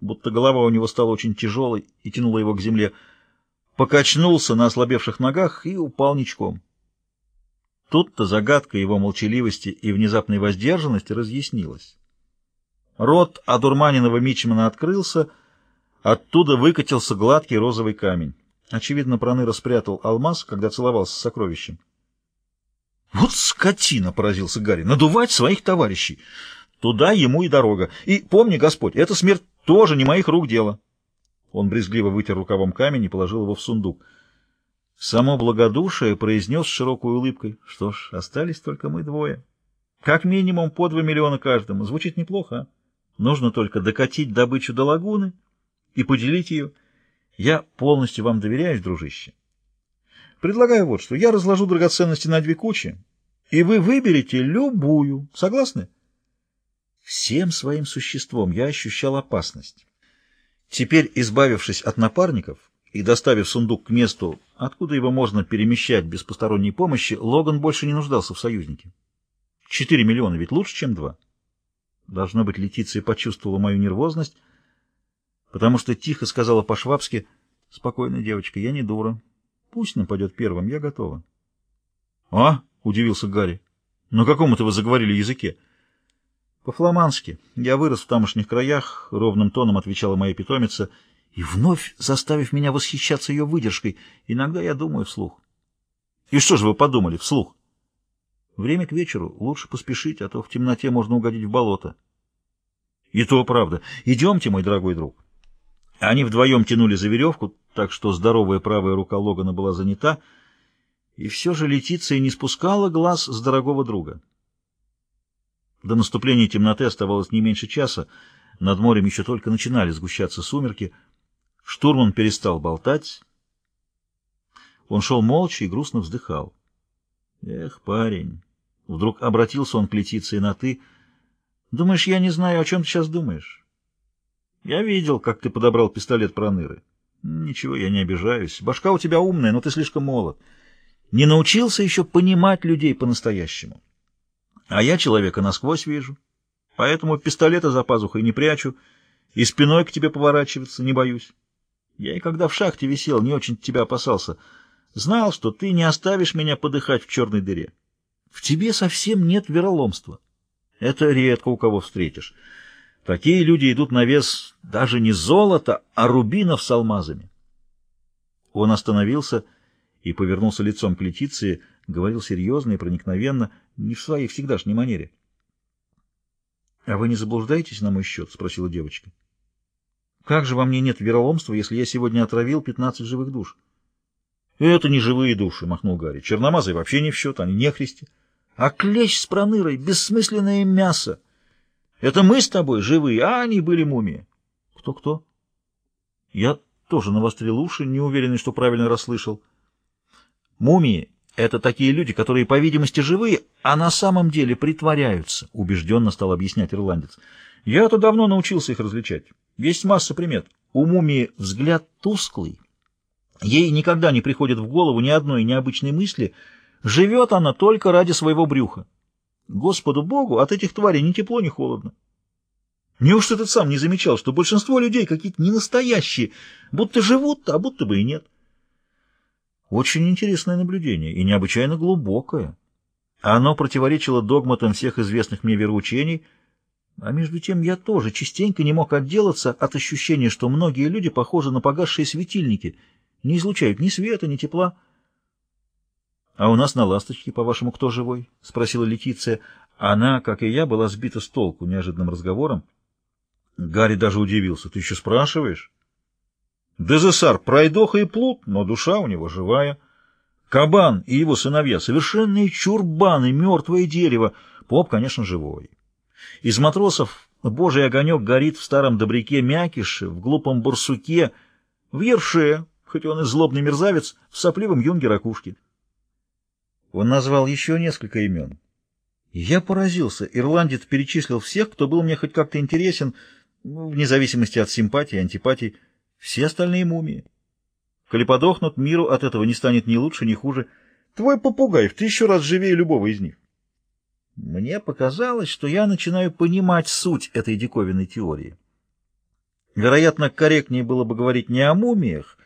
будто голова у него стала очень тяжелой и тянула его к земле, покачнулся на ослабевших ногах и упал ничком. Тут-то загадка его молчаливости и внезапной воздержанности разъяснилась. Рот одурманенного Мичмана открылся, оттуда выкатился гладкий розовый камень. Очевидно, Проныра спрятал алмаз, когда целовался с сокровищем. — Вот скотина! — поразился Гарри. — Надувать своих товарищей! Туда ему и дорога. И помни, Господь, эта смерть тоже не моих рук дело. Он брезгливо вытер рукавом камень и положил его в сундук. Само благодушие произнес с широкой улыбкой. Что ж, остались только мы двое. Как минимум по два миллиона каждому. Звучит неплохо, а? Нужно только докатить добычу до лагуны и поделить ее. Я полностью вам доверяюсь, дружище. Предлагаю вот что. Я разложу драгоценности на две кучи, и вы выберете любую. Согласны? Всем своим существом я ощущал опасность. Теперь, избавившись от напарников и доставив сундук к месту, откуда его можно перемещать без посторонней помощи, Логан больше не нуждался в союзнике. Четыре миллиона ведь лучше, чем два. Должно быть, Летиция почувствовала мою нервозность, потому что тихо сказала по-швабски, «Спокойно, девочка, я не дура. Пусть нападет первым, я готова». «А?» — удивился Гарри. «На каком это вы заговорили языке?» По-фламандски. Я вырос в тамошних краях, — ровным тоном отвечала моя питомица, и вновь заставив меня восхищаться ее выдержкой, иногда я думаю вслух. И что же вы подумали вслух? Время к вечеру, лучше поспешить, а то в темноте можно угодить в болото. И то правда. Идемте, мой дорогой друг. Они вдвоем тянули за веревку, так что здоровая правая рука Логана была занята, и все же Летиция не спускала глаз с дорогого друга. До наступления темноты оставалось не меньше часа. Над морем еще только начинали сгущаться сумерки. Штурман перестал болтать. Он шел молча и грустно вздыхал. «Эх, парень!» Вдруг обратился он к Летиции на «ты». «Думаешь, я не знаю, о чем ты сейчас думаешь?» «Я видел, как ты подобрал пистолет Проныры. Ничего, я не обижаюсь. Башка у тебя умная, но ты слишком молод. Не научился еще понимать людей по-настоящему». А я человека насквозь вижу, поэтому пистолета за пазухой не прячу и спиной к тебе поворачиваться не боюсь. Я и когда в шахте висел, не очень тебя опасался. Знал, что ты не оставишь меня подыхать в черной дыре. В тебе совсем нет вероломства. Это редко у кого встретишь. Такие люди идут на вес даже не золота, а рубинов с алмазами. Он остановился и повернулся лицом к Летиции, говорил серьезно и проникновенно, не в своей всегдашней манере. — А вы не заблуждаетесь на мой счет? — спросила девочка. — Как же во мне нет вероломства, если я сегодня отравил пятнадцать живых душ? — Это не живые души, — махнул Гарри. — Черномазы вообще не в счет, они не христи. А клещ с пронырой — бессмысленное мясо. Это мы с тобой живые, а они были мумии. Кто-кто? Я тоже навострил уши, не уверенный, что правильно расслышал. Мумии это такие люди, которые, по видимости, живые, а на самом деле притворяются, — убежденно стал объяснять ирландец. Я-то давно научился их различать. Есть масса примет. У мумии взгляд тусклый. Ей никогда не приходит в голову ни одной необычной мысли. Живет она только ради своего брюха. Господу Богу от этих тварей ни тепло, ни холодно. Неужто ты сам не замечал, что большинство людей какие-то ненастоящие, будто живут, а будто бы и нет? Очень интересное наблюдение и необычайно глубокое. Оно противоречило догматам всех известных мне вероучений, а между тем я тоже частенько не мог отделаться от ощущения, что многие люди похожи на погасшие светильники, не излучают ни света, ни тепла. — А у нас на ласточке, по-вашему, кто живой? — спросила Летиция. Она, как и я, была сбита с толку неожиданным разговором. Гарри даже удивился. — Ты еще спрашиваешь? Дезессар пройдоха и плут, но душа у него живая. Кабан и его сыновья — совершенные чурбаны, мертвое дерево. Поп, конечно, живой. Из матросов божий огонек горит в старом добряке Мякише, в глупом барсуке, в ерше, хоть он и злобный мерзавец, в сопливом юнге ракушке. Он назвал еще несколько имен. я поразился. Ирландец перечислил всех, кто был мне хоть как-то интересен, вне зависимости от симпатии и антипатий. Все остальные мумии. Коли подохнут, миру от этого не станет ни лучше, ни хуже. Твой попугай в тысячу раз живее любого из них. Мне показалось, что я начинаю понимать суть этой диковинной теории. Вероятно, корректнее было бы говорить не о мумиях,